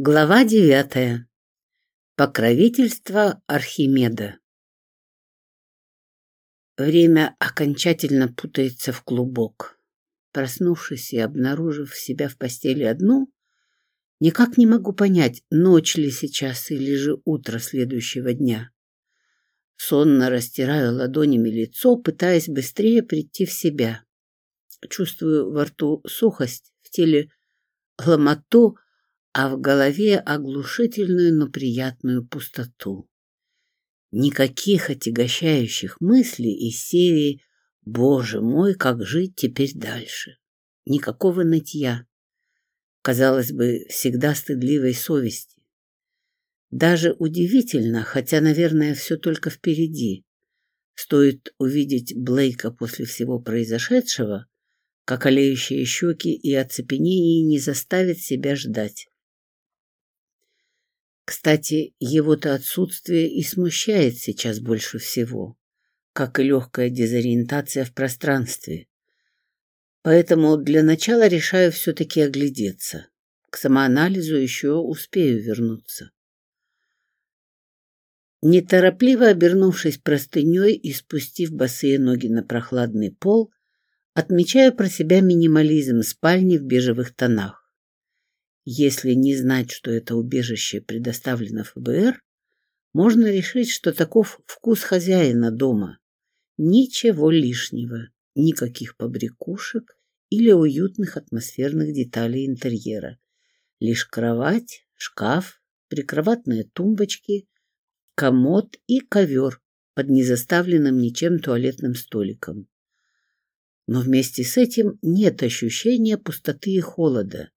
Глава девятая. Покровительство Архимеда. Время окончательно путается в клубок. Проснувшись и обнаружив себя в постели одну, никак не могу понять, ночь ли сейчас или же утро следующего дня. Сонно растираю ладонями лицо, пытаясь быстрее прийти в себя. Чувствую во рту сухость, в теле ломоту, а в голове оглушительную, но приятную пустоту. Никаких отягощающих мыслей из серии «Боже мой, как жить теперь дальше?» Никакого нытья. Казалось бы, всегда стыдливой совести. Даже удивительно, хотя, наверное, все только впереди. Стоит увидеть Блейка после всего произошедшего, как олеющие щеки и оцепенение не заставят себя ждать. Кстати, его-то отсутствие и смущает сейчас больше всего, как и легкая дезориентация в пространстве. Поэтому для начала решаю все-таки оглядеться. К самоанализу еще успею вернуться. Неторопливо обернувшись простыней и спустив босые ноги на прохладный пол, отмечаю про себя минимализм спальни в бежевых тонах. Если не знать, что это убежище предоставлено ФБР, можно решить, что таков вкус хозяина дома. Ничего лишнего, никаких побрякушек или уютных атмосферных деталей интерьера. Лишь кровать, шкаф, прикроватные тумбочки, комод и ковер под незаставленным ничем туалетным столиком. Но вместе с этим нет ощущения пустоты и холода.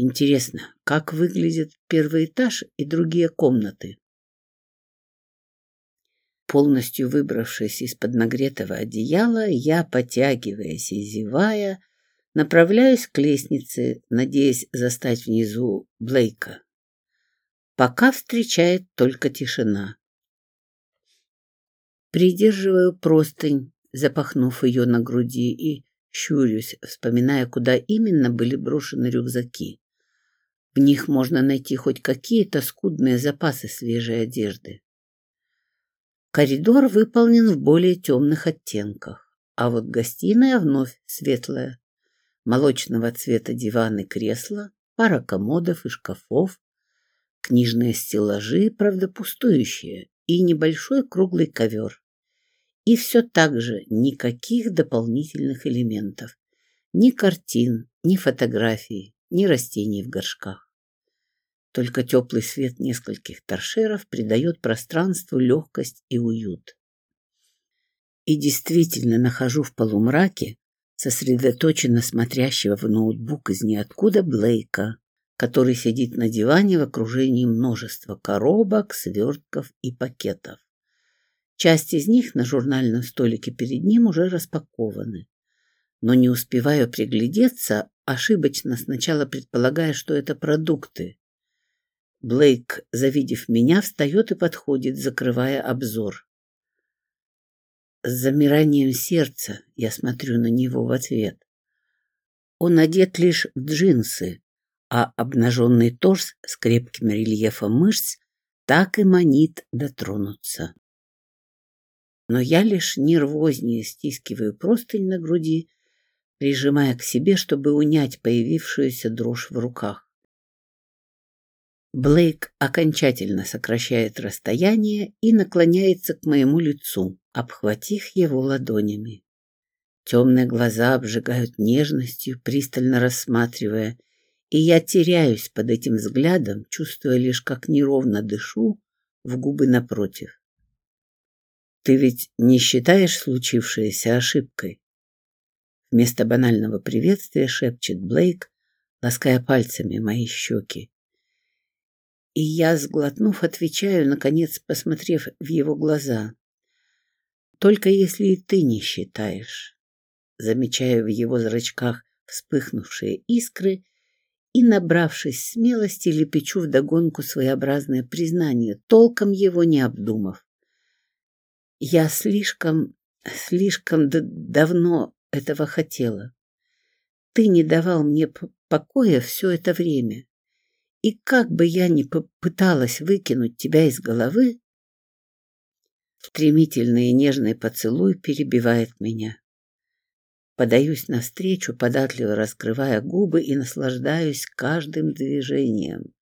Интересно, как выглядит первый этаж и другие комнаты? Полностью выбравшись из-под нагретого одеяла, я, потягиваясь и зевая, направляюсь к лестнице, надеясь застать внизу Блейка. Пока встречает только тишина. Придерживаю простынь, запахнув ее на груди, и щурюсь, вспоминая, куда именно были брошены рюкзаки. В них можно найти хоть какие-то скудные запасы свежей одежды. Коридор выполнен в более темных оттенках, а вот гостиная вновь светлая. Молочного цвета диваны, кресла, пара комодов и шкафов, книжные стеллажи, правда пустующие, и небольшой круглый ковер. И все так же никаких дополнительных элементов. Ни картин, ни фотографий, ни растений в горшках. Только теплый свет нескольких торшеров придает пространству легкость и уют. И действительно нахожу в полумраке сосредоточенно смотрящего в ноутбук из ниоткуда Блейка, который сидит на диване в окружении множества коробок, свертков и пакетов. Часть из них на журнальном столике перед ним уже распакованы. Но не успеваю приглядеться, ошибочно сначала предполагая, что это продукты, Блейк, завидев меня, встает и подходит, закрывая обзор. С замиранием сердца я смотрю на него в ответ. Он одет лишь в джинсы, а обнаженный торс с крепким рельефом мышц так и манит дотронуться. Но я лишь нервознее стискиваю простынь на груди, прижимая к себе, чтобы унять появившуюся дрожь в руках. Блейк окончательно сокращает расстояние и наклоняется к моему лицу, обхватив его ладонями. Темные глаза обжигают нежностью, пристально рассматривая, и я теряюсь под этим взглядом, чувствуя лишь, как неровно дышу в губы напротив. «Ты ведь не считаешь случившееся ошибкой?» Вместо банального приветствия шепчет Блейк, лаская пальцами мои щеки. И я, сглотнув, отвечаю, наконец, посмотрев в его глаза. Только если и ты не считаешь. Замечаю в его зрачках вспыхнувшие искры и, набравшись смелости, лепечу вдогонку своеобразное признание, толком его не обдумав. Я слишком, слишком давно этого хотела. Ты не давал мне покоя все это время И как бы я ни попыталась выкинуть тебя из головы, стремительный и нежный поцелуй перебивает меня. Подаюсь навстречу, податливо раскрывая губы и наслаждаюсь каждым движением,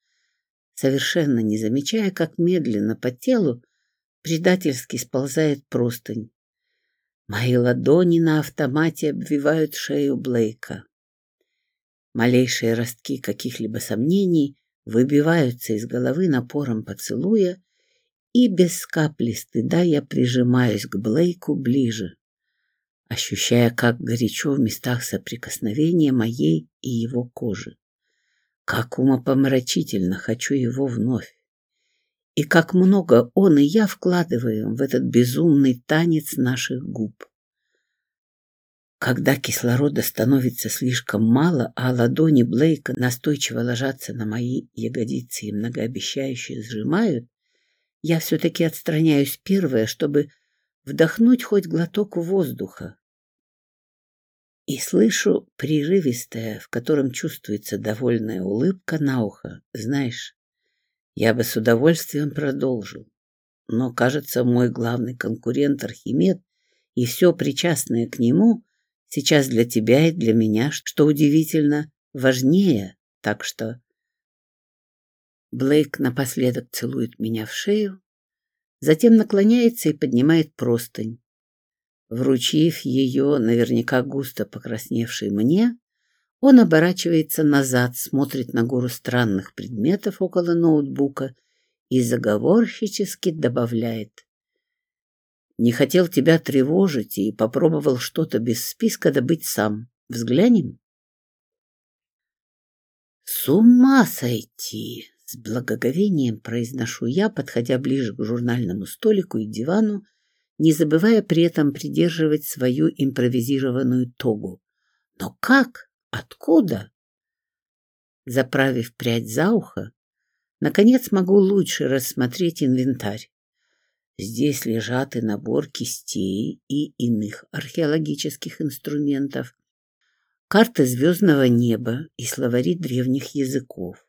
совершенно не замечая, как медленно по телу предательски сползает простынь. Мои ладони на автомате обвивают шею Блейка. Малейшие ростки каких-либо сомнений выбиваются из головы напором поцелуя, и без капли стыда я прижимаюсь к Блейку ближе ощущая, как горячо в местах соприкосновения моей и его кожи. Как умопомрачительно хочу его вновь. И как много он и я вкладываем в этот безумный танец наших губ. Когда кислорода становится слишком мало, а ладони Блейка настойчиво ложатся на мои ягодицы и многообещающе сжимают, я все-таки отстраняюсь первое, чтобы вдохнуть хоть глоток воздуха. И слышу прерывистое, в котором чувствуется довольная улыбка на ухо. Знаешь, я бы с удовольствием продолжил. Но, кажется, мой главный конкурент Архимед и все причастное к нему сейчас для тебя и для меня, что удивительно, важнее. Так что Блейк напоследок целует меня в шею, затем наклоняется и поднимает простынь. Вручив ее, наверняка густо покрасневшей мне, он оборачивается назад, смотрит на гору странных предметов около ноутбука и заговорщически добавляет. «Не хотел тебя тревожить и попробовал что-то без списка добыть сам. Взглянем?» «С ума сойти!» С благоговением произношу я, подходя ближе к журнальному столику и дивану, не забывая при этом придерживать свою импровизированную тогу. Но как? Откуда? Заправив прядь за ухо, наконец могу лучше рассмотреть инвентарь. Здесь лежат и набор кистей и иных археологических инструментов, карты звездного неба и словари древних языков.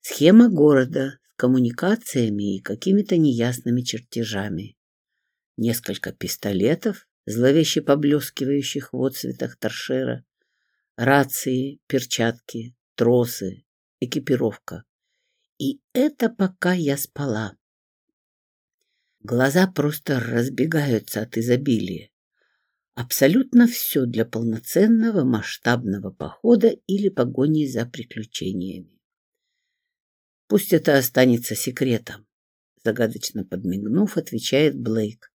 Схема города с коммуникациями и какими-то неясными чертежами. Несколько пистолетов, зловеще поблескивающих в отцветах торшера, рации, перчатки, тросы, экипировка. И это пока я спала. Глаза просто разбегаются от изобилия. Абсолютно все для полноценного масштабного похода или погони за приключениями. Пусть это останется секретом, загадочно подмигнув, отвечает Блейк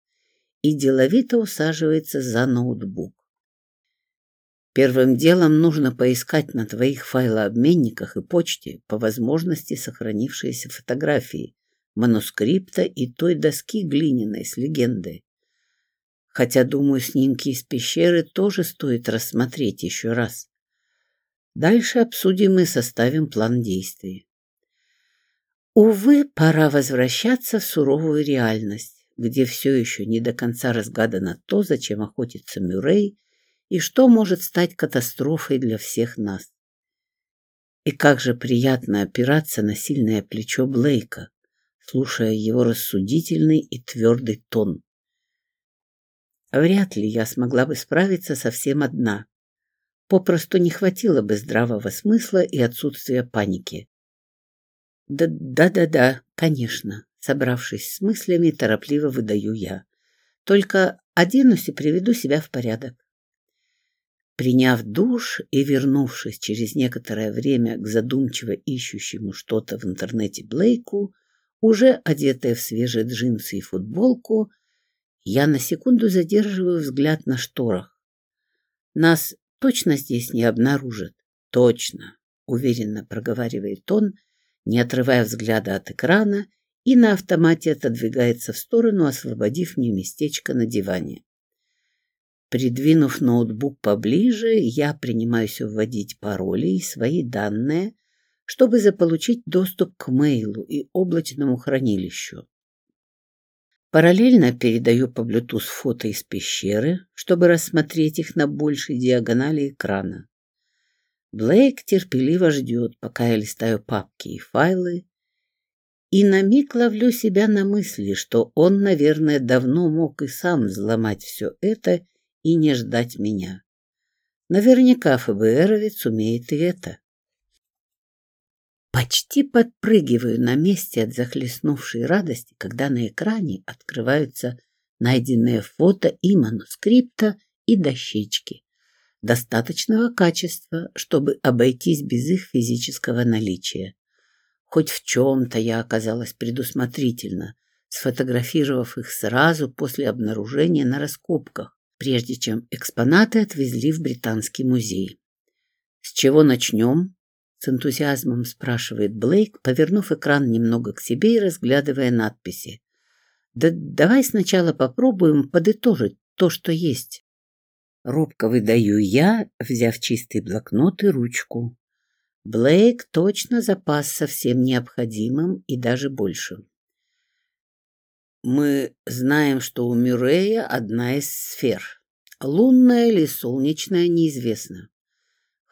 и деловито усаживается за ноутбук. Первым делом нужно поискать на твоих файлообменниках и почте по возможности сохранившиеся фотографии, манускрипта и той доски глиняной с легендой. Хотя, думаю, снимки из пещеры тоже стоит рассмотреть еще раз. Дальше обсудим и составим план действий. Увы, пора возвращаться в суровую реальность, где все еще не до конца разгадано то, зачем охотится Мюррей и что может стать катастрофой для всех нас. И как же приятно опираться на сильное плечо Блейка, слушая его рассудительный и твердый тон. Вряд ли я смогла бы справиться совсем одна. Попросту не хватило бы здравого смысла и отсутствия паники. Да-да-да, конечно, собравшись с мыслями, торопливо выдаю я. Только оденусь и приведу себя в порядок. Приняв душ и вернувшись через некоторое время к задумчиво ищущему что-то в интернете Блейку, уже одетая в свежие джинсы и футболку, я на секунду задерживаю взгляд на шторах. Нас точно здесь не обнаружат. Точно, уверенно проговаривает он, не отрывая взгляда от экрана, и на автомате отодвигается в сторону, освободив мне местечко на диване. Придвинув ноутбук поближе, я принимаюсь вводить пароли и свои данные, чтобы заполучить доступ к мейлу и облачному хранилищу. Параллельно передаю по Bluetooth фото из пещеры, чтобы рассмотреть их на большей диагонали экрана. Блейк терпеливо ждет, пока я листаю папки и файлы, и на миг ловлю себя на мысли, что он, наверное, давно мог и сам взломать все это и не ждать меня. Наверняка ФБРовец умеет и это. Почти подпрыгиваю на месте от захлестнувшей радости, когда на экране открываются найденные фото и манускрипта, и дощечки. Достаточного качества, чтобы обойтись без их физического наличия. Хоть в чем-то я оказалась предусмотрительна, сфотографировав их сразу после обнаружения на раскопках, прежде чем экспонаты отвезли в Британский музей. «С чего начнем?» — с энтузиазмом спрашивает Блейк, повернув экран немного к себе и разглядывая надписи. «Да давай сначала попробуем подытожить то, что есть». Робко выдаю я, взяв чистый блокнот и ручку. Блейк точно запасся всем необходимым и даже большим. Мы знаем, что у Мюррея одна из сфер. Лунная или солнечная неизвестно.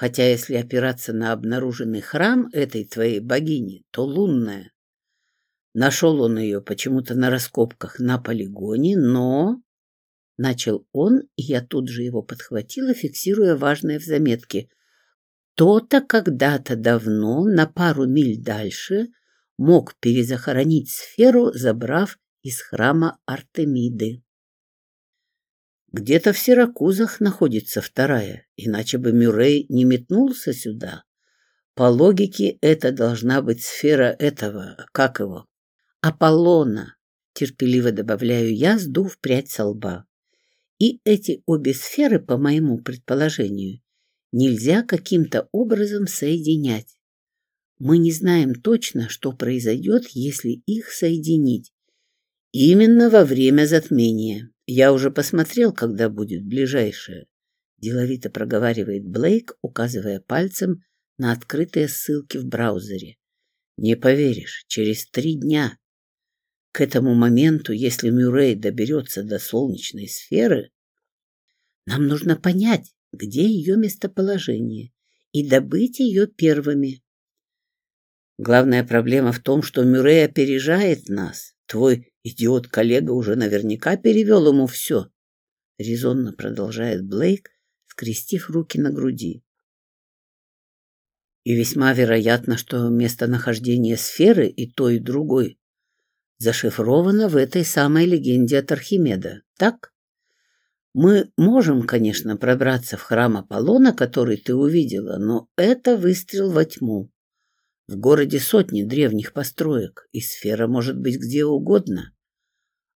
Хотя если опираться на обнаруженный храм этой твоей богини, то лунная. Нашел он ее почему-то на раскопках на полигоне, но... Начал он, и я тут же его подхватила, фиксируя важное в заметке — кто-то когда-то давно, на пару миль дальше, мог перезахоронить сферу, забрав из храма Артемиды. Где-то в Сиракузах находится вторая, иначе бы Мюррей не метнулся сюда. По логике, это должна быть сфера этого, как его, Аполлона, терпеливо добавляю я, сдув прядь со лба. И эти обе сферы, по моему предположению, нельзя каким-то образом соединять. Мы не знаем точно, что произойдет, если их соединить. Именно во время затмения. Я уже посмотрел, когда будет ближайшее. Деловито проговаривает Блейк, указывая пальцем на открытые ссылки в браузере. Не поверишь, через три дня. К этому моменту, если Мюррей доберется до солнечной сферы, нам нужно понять, где ее местоположение, и добыть ее первыми. Главная проблема в том, что Мюррей опережает нас. Твой идиот-коллега уже наверняка перевел ему все. Резонно продолжает Блейк, скрестив руки на груди. И весьма вероятно, что местонахождение сферы и той, и другой зашифровано в этой самой легенде от Архимеда, так? Мы можем, конечно, пробраться в храм Аполлона, который ты увидела, но это выстрел во тьму. В городе сотни древних построек, и сфера может быть где угодно.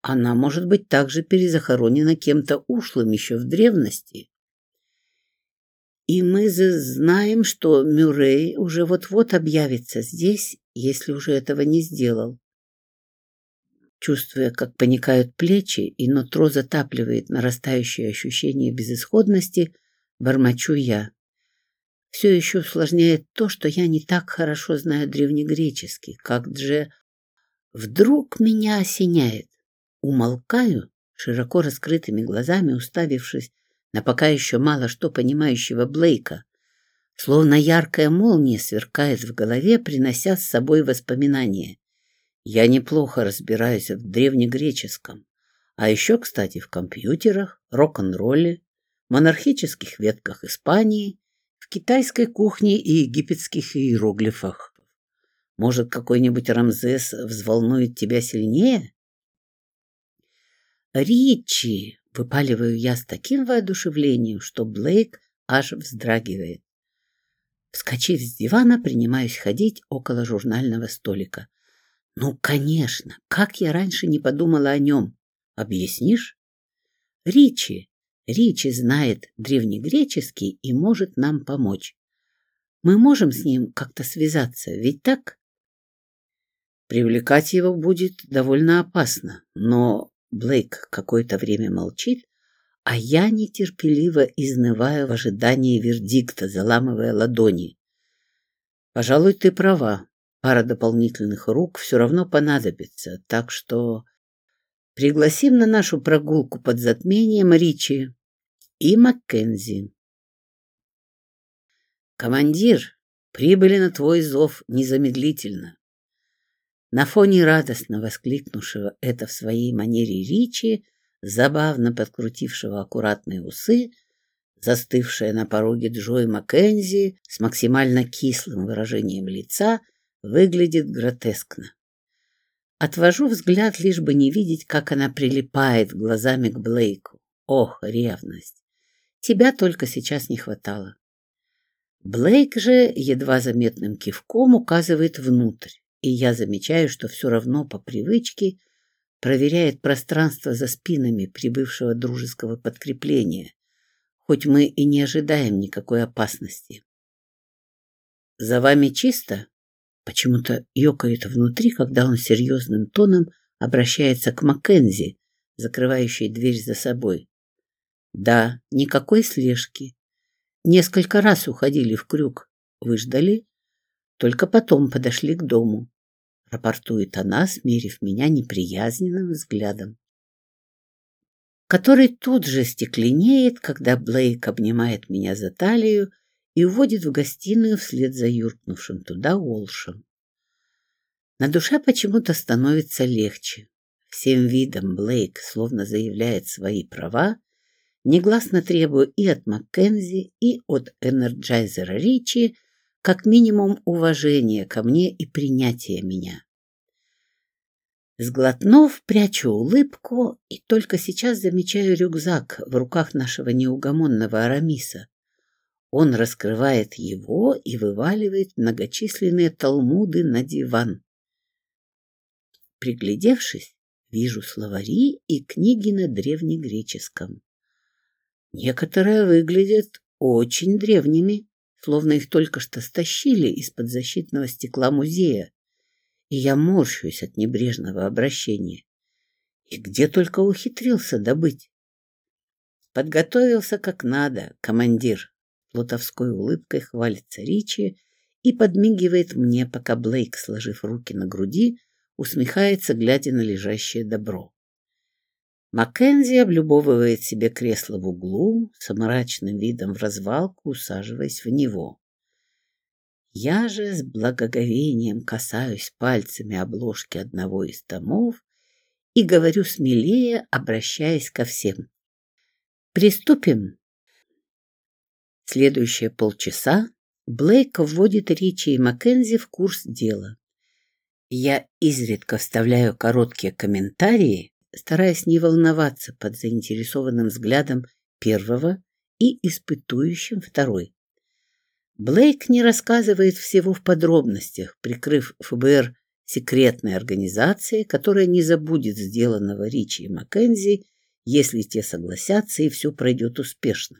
Она может быть также перезахоронена кем-то ушлым еще в древности. И мы знаем, что Мюррей уже вот-вот объявится здесь, если уже этого не сделал. Чувствуя, как паникают плечи и нутро затапливает нарастающее ощущение безысходности, бормочу я. Все еще усложняет то, что я не так хорошо знаю древнегреческий, как Дже... Вдруг меня осеняет. Умолкаю, широко раскрытыми глазами уставившись на пока еще мало что понимающего Блейка. Словно яркая молния сверкает в голове, принося с собой воспоминания. Я неплохо разбираюсь в древнегреческом, а еще, кстати, в компьютерах, рок-н-ролле, монархических ветках Испании, в китайской кухне и египетских иероглифах. Может, какой-нибудь Рамзес взволнует тебя сильнее? Ричи, выпаливаю я с таким воодушевлением, что Блейк аж вздрагивает. Вскочив с дивана, принимаюсь ходить около журнального столика. Ну, конечно, как я раньше не подумала о нем. Объяснишь? Ричи. Ричи знает древнегреческий и может нам помочь. Мы можем с ним как-то связаться, ведь так? Привлекать его будет довольно опасно, но Блейк какое-то время молчит, а я нетерпеливо изнываю в ожидании вердикта, заламывая ладони. Пожалуй, ты права. Пара дополнительных рук все равно понадобится, так что пригласим на нашу прогулку под затмением Ричи и Маккензи. «Командир, прибыли на твой зов незамедлительно». На фоне радостно воскликнувшего это в своей манере Ричи, забавно подкрутившего аккуратные усы, застывшая на пороге Джой Маккензи с максимально кислым выражением лица, выглядит гротескно. Отвожу взгляд, лишь бы не видеть, как она прилипает глазами к Блейку. Ох, ревность! Тебя только сейчас не хватало. Блейк же едва заметным кивком указывает внутрь, и я замечаю, что все равно по привычке проверяет пространство за спинами прибывшего дружеского подкрепления, хоть мы и не ожидаем никакой опасности. «За вами чисто?» Почему-то ёкает внутри, когда он серьезным тоном обращается к Маккензи, закрывающей дверь за собой. Да, никакой слежки. Несколько раз уходили в крюк. Выждали, только потом подошли к дому. Рапортует она, смерив меня неприязненным взглядом. Который тут же стекленеет, когда Блейк обнимает меня за талию и уводит в гостиную вслед за юркнувшим туда Уолшем. На душе почему-то становится легче. Всем видом Блейк словно заявляет свои права, негласно требуя и от Маккензи, и от Энерджайзера Ричи как минимум уважения ко мне и принятия меня. Сглотнув, прячу улыбку и только сейчас замечаю рюкзак в руках нашего неугомонного Арамиса, он раскрывает его и вываливает многочисленные талмуды на диван. Приглядевшись, вижу словари и книги на древнегреческом. Некоторые выглядят очень древними, словно их только что стащили из-под защитного стекла музея, и я морщусь от небрежного обращения. И где только ухитрился добыть. Подготовился как надо, командир, плутовской улыбкой хвалится Ричи и подмигивает мне, пока Блейк, сложив руки на груди, усмехается, глядя на лежащее добро. Маккензи облюбовывает себе кресло в углу, с мрачным видом в развалку, усаживаясь в него. Я же с благоговением касаюсь пальцами обложки одного из томов и говорю смелее, обращаясь ко всем. «Приступим!» Следующие полчаса Блейк вводит Ричи и Маккензи в курс дела. Я изредка вставляю короткие комментарии, стараясь не волноваться под заинтересованным взглядом первого и испытующим второй. Блейк не рассказывает всего в подробностях, прикрыв ФБР секретной организацией, которая не забудет сделанного Ричи и Маккензи, если те согласятся и все пройдет успешно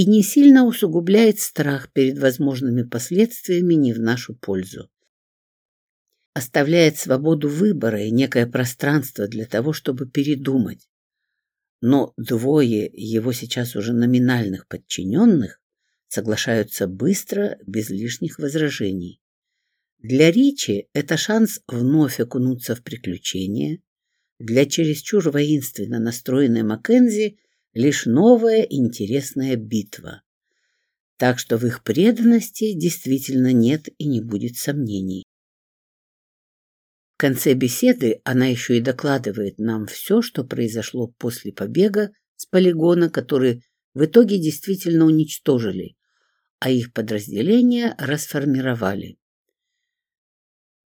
и не сильно усугубляет страх перед возможными последствиями не в нашу пользу. Оставляет свободу выбора и некое пространство для того, чтобы передумать. Но двое его сейчас уже номинальных подчиненных соглашаются быстро, без лишних возражений. Для Ричи это шанс вновь окунуться в приключения, для чересчур воинственно настроенной Маккензи – лишь новая интересная битва. Так что в их преданности действительно нет и не будет сомнений. В конце беседы она еще и докладывает нам все, что произошло после побега с полигона, который в итоге действительно уничтожили, а их подразделения расформировали.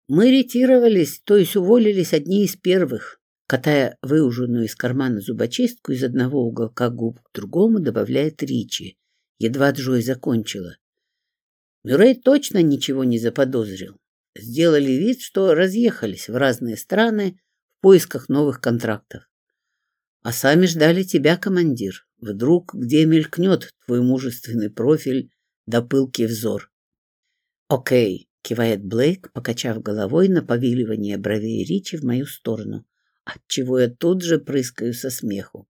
Мы ретировались, то есть уволились одни из первых, Катая выуженную из кармана зубочистку из одного уголка губ к другому, добавляет Ричи. Едва Джой закончила. Мюррей точно ничего не заподозрил. Сделали вид, что разъехались в разные страны в поисках новых контрактов. А сами ждали тебя, командир. Вдруг где мелькнет твой мужественный профиль да пылкий взор. Окей, кивает Блейк, покачав головой на повиливание бровей Ричи в мою сторону отчего я тут же прыскаю со смеху.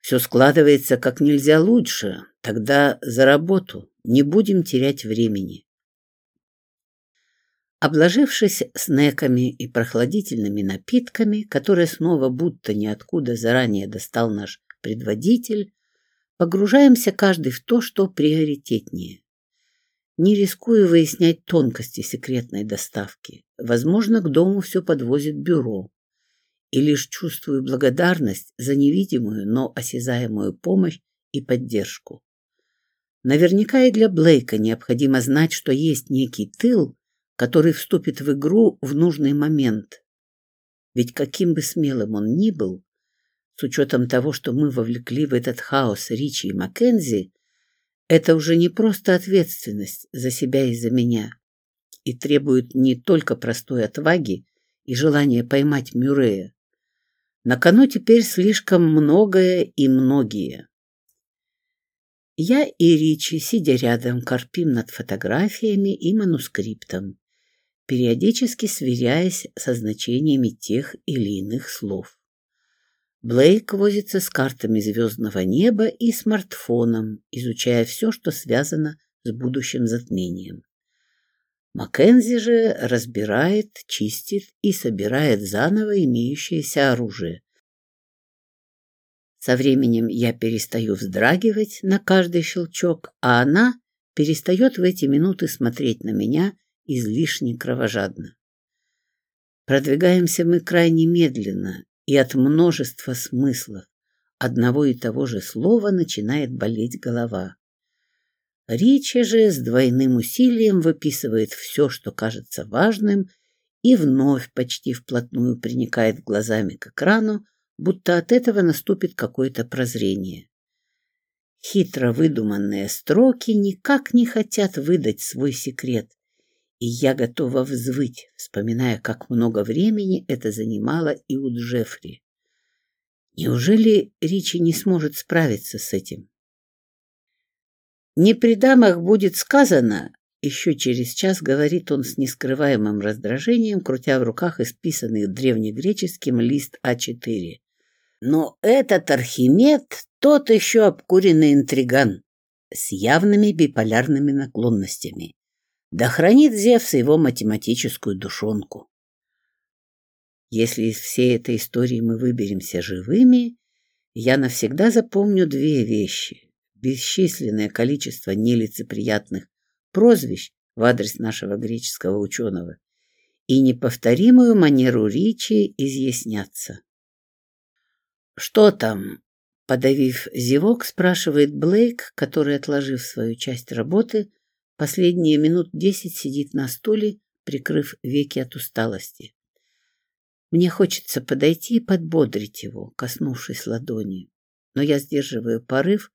Все складывается как нельзя лучше. Тогда за работу. Не будем терять времени. Обложившись снеками и прохладительными напитками, которые снова будто ниоткуда заранее достал наш предводитель, погружаемся каждый в то, что приоритетнее. Не рискую выяснять тонкости секретной доставки. Возможно, к дому все подвозит бюро. И лишь чувствую благодарность за невидимую, но осязаемую помощь и поддержку. Наверняка и для Блейка необходимо знать, что есть некий тыл, который вступит в игру в нужный момент. Ведь каким бы смелым он ни был, с учетом того, что мы вовлекли в этот хаос Ричи и Маккензи, это уже не просто ответственность за себя и за меня, и требует не только простой отваги и желания поймать Мюррея. На кону теперь слишком многое и многие. Я и Ричи, сидя рядом, корпим над фотографиями и манускриптом, периодически сверяясь со значениями тех или иных слов. Блейк возится с картами звездного неба и смартфоном, изучая все, что связано с будущим затмением. Маккензи же разбирает, чистит и собирает заново имеющееся оружие, со временем я перестаю вздрагивать на каждый щелчок, а она перестает в эти минуты смотреть на меня излишне кровожадно. Продвигаемся мы крайне медленно и от множества смыслов. Одного и того же слова начинает болеть голова. Ричи же с двойным усилием выписывает все, что кажется важным, и вновь почти вплотную приникает глазами к экрану, будто от этого наступит какое-то прозрение. Хитро выдуманные строки никак не хотят выдать свой секрет, и я готова взвыть, вспоминая, как много времени это занимало и у Джеффри. Неужели Ричи не сможет справиться с этим? «Не при дамах будет сказано», — еще через час говорит он с нескрываемым раздражением, крутя в руках исписанный древнегреческим лист А4. Но этот Архимед тот еще обкуренный интриган с явными биполярными наклонностями. Да хранит Зевс его математическую душонку. Если из всей этой истории мы выберемся живыми, я навсегда запомню две вещи. Бесчисленное количество нелицеприятных прозвищ в адрес нашего греческого ученого и неповторимую манеру Ричи изъясняться. «Что там?» — подавив зевок, спрашивает Блейк, который, отложив свою часть работы, последние минут десять сидит на стуле, прикрыв веки от усталости. Мне хочется подойти и подбодрить его, коснувшись ладони, но я сдерживаю порыв,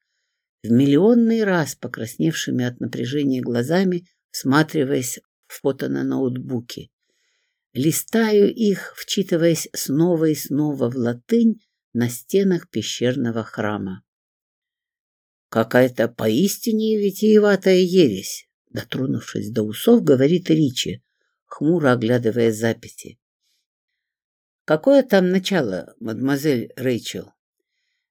в миллионный раз покрасневшими от напряжения глазами, всматриваясь в фото на ноутбуке. Листаю их, вчитываясь снова и снова в латынь, на стенах пещерного храма. Какая-то поистине витиеватая ересь, дотронувшись до усов, говорит Ричи, хмуро оглядывая записи. Какое там начало, мадемуазель Рэйчел?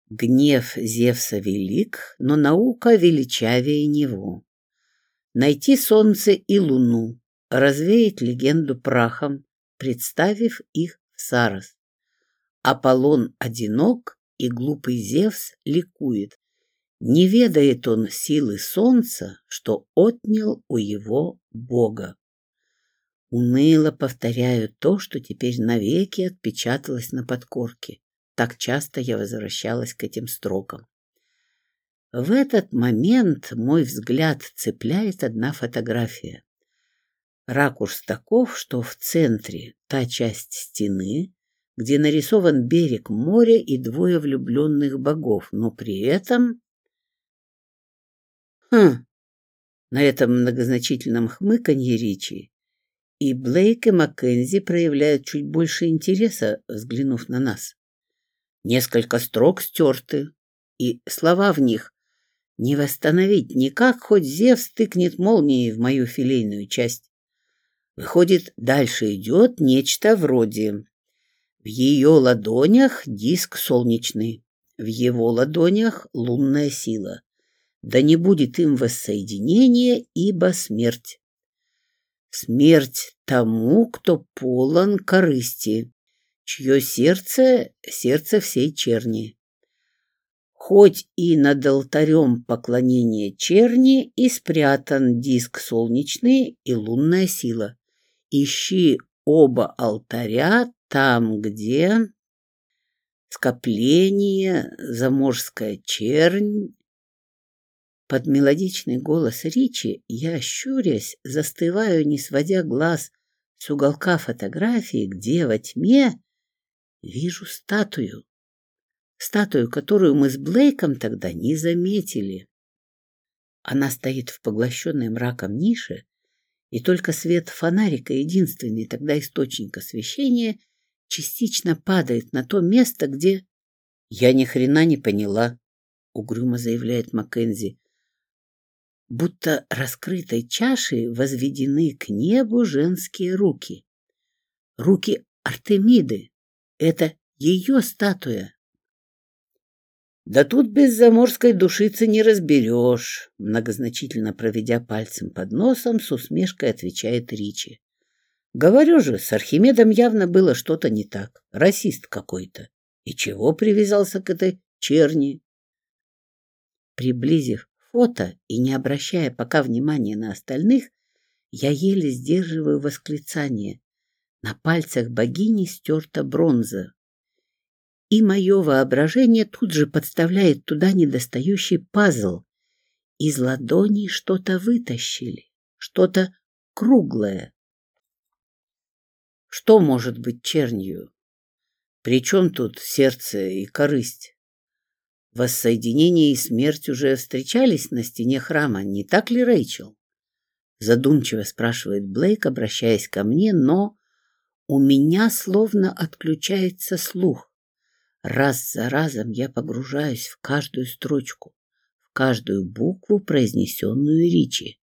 Гнев Зевса велик, но наука величавее него. Найти солнце и луну, развеять легенду прахом, представив их в Сарос. Аполлон одинок, и глупый Зевс ликует. Не ведает он силы солнца, что отнял у его бога. Уныло повторяю то, что теперь навеки отпечаталось на подкорке. Так часто я возвращалась к этим строкам. В этот момент мой взгляд цепляет одна фотография. Ракурс таков, что в центре та часть стены, где нарисован берег моря и двое влюбленных богов, но при этом... Хм, на этом многозначительном хмыканье Ричи и Блейк и Маккензи проявляют чуть больше интереса, взглянув на нас. Несколько строк стерты, и слова в них не восстановить никак, хоть Зевс тыкнет молнией в мою филейную часть. Выходит, дальше идет нечто вроде в ее ладонях диск солнечный, в его ладонях лунная сила. Да не будет им воссоединения, ибо смерть. Смерть тому, кто полон корысти, чье сердце — сердце всей черни. Хоть и над алтарем поклонения черни и спрятан диск солнечный и лунная сила. Ищи оба алтаря там, где скопление, заморская чернь. Под мелодичный голос Ричи я, щурясь, застываю, не сводя глаз с уголка фотографии, где во тьме вижу статую. Статую, которую мы с Блейком тогда не заметили. Она стоит в поглощенной мраком нише, и только свет фонарика, единственный тогда источник освещения, частично падает на то место, где... — Я ни хрена не поняла, — угрюмо заявляет Маккензи. Будто раскрытой чашей возведены к небу женские руки. Руки Артемиды. Это ее статуя. Да тут без заморской душицы не разберешь, многозначительно проведя пальцем под носом, с усмешкой отвечает Ричи. Говорю же, с Архимедом явно было что-то не так. Расист какой-то. И чего привязался к этой черни? Приблизив фото и не обращая пока внимания на остальных, я еле сдерживаю восклицание. На пальцах богини стерта бронза. И мое воображение тут же подставляет туда недостающий пазл. Из ладони что-то вытащили, что-то круглое, что может быть чернью? Причем тут сердце и корысть? Воссоединение и смерть уже встречались на стене храма, не так ли, Рэйчел? Задумчиво спрашивает Блейк, обращаясь ко мне, но у меня словно отключается слух. Раз за разом я погружаюсь в каждую строчку, в каждую букву, произнесенную Ричи.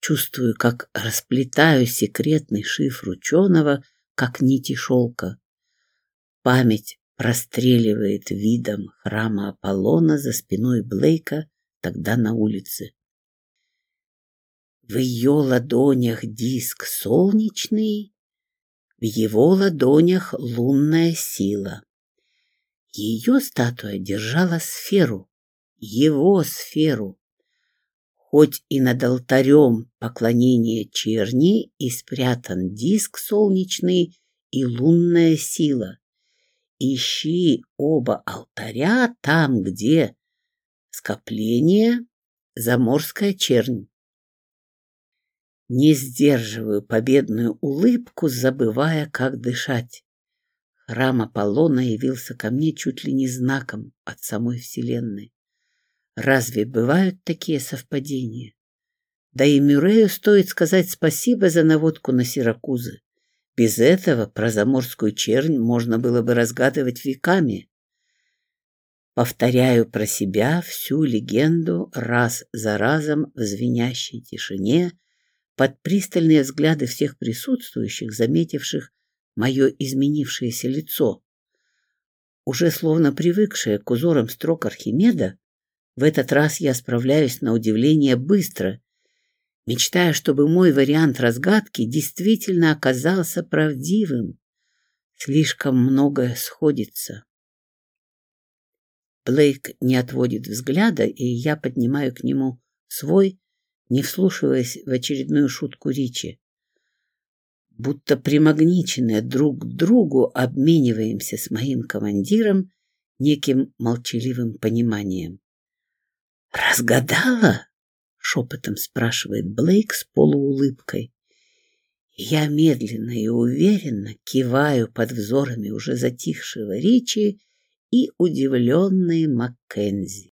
Чувствую, как расплетаю секретный шифр ученого, как нити шелка. Память простреливает видом храма Аполлона за спиной Блейка тогда на улице. В ее ладонях диск солнечный, в его ладонях лунная сила. Ее статуя держала сферу, его сферу хоть и над алтарем поклонения черни и спрятан диск солнечный и лунная сила. Ищи оба алтаря там, где скопление заморская чернь. Не сдерживаю победную улыбку, забывая, как дышать. Храм Аполлона явился ко мне чуть ли не знаком от самой Вселенной. Разве бывают такие совпадения? Да и Мюррею стоит сказать спасибо за наводку на Сиракузы. Без этого про заморскую чернь можно было бы разгадывать веками. Повторяю про себя всю легенду раз за разом в звенящей тишине под пристальные взгляды всех присутствующих, заметивших мое изменившееся лицо. Уже словно привыкшая к узорам строк Архимеда, в этот раз я справляюсь на удивление быстро, мечтая, чтобы мой вариант разгадки действительно оказался правдивым. Слишком многое сходится. Блейк не отводит взгляда, и я поднимаю к нему свой, не вслушиваясь в очередную шутку Ричи. Будто примагниченные друг к другу обмениваемся с моим командиром неким молчаливым пониманием. «Разгадала?» — шепотом спрашивает Блейк с полуулыбкой. Я медленно и уверенно киваю под взорами уже затихшего Ричи и удивленной Маккензи.